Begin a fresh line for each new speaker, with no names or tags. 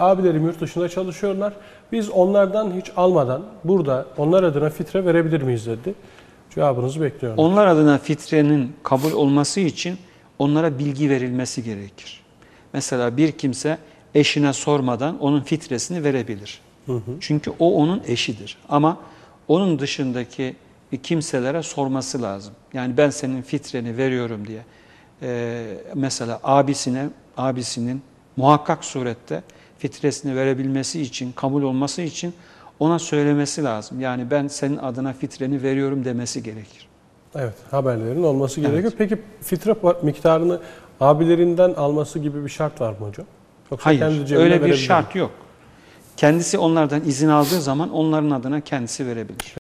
Abilerim yurt dışında çalışıyorlar. Biz onlardan hiç almadan burada onlar adına fitre verebilir miyiz dedi. Cevabınızı bekliyorum.
Onlar adına fitrenin kabul olması için onlara bilgi verilmesi gerekir. Mesela bir kimse eşine sormadan onun fitresini verebilir. Çünkü o onun eşidir. Ama onun dışındaki kimselere sorması lazım. Yani ben senin fitreni veriyorum diye. Ee, mesela abisine, abisinin muhakkak surette fitresini verebilmesi için, kabul olması için ona söylemesi lazım. Yani ben senin adına fitreni veriyorum demesi gerekir.
Evet, haberlerin olması gerekiyor. Peki fitre miktarını abilerinden alması gibi bir şart var mı hocam? Yoksa
Hayır,
kendi
öyle bir şart yok. Kendisi onlardan izin aldığı zaman onların adına kendisi verebilir.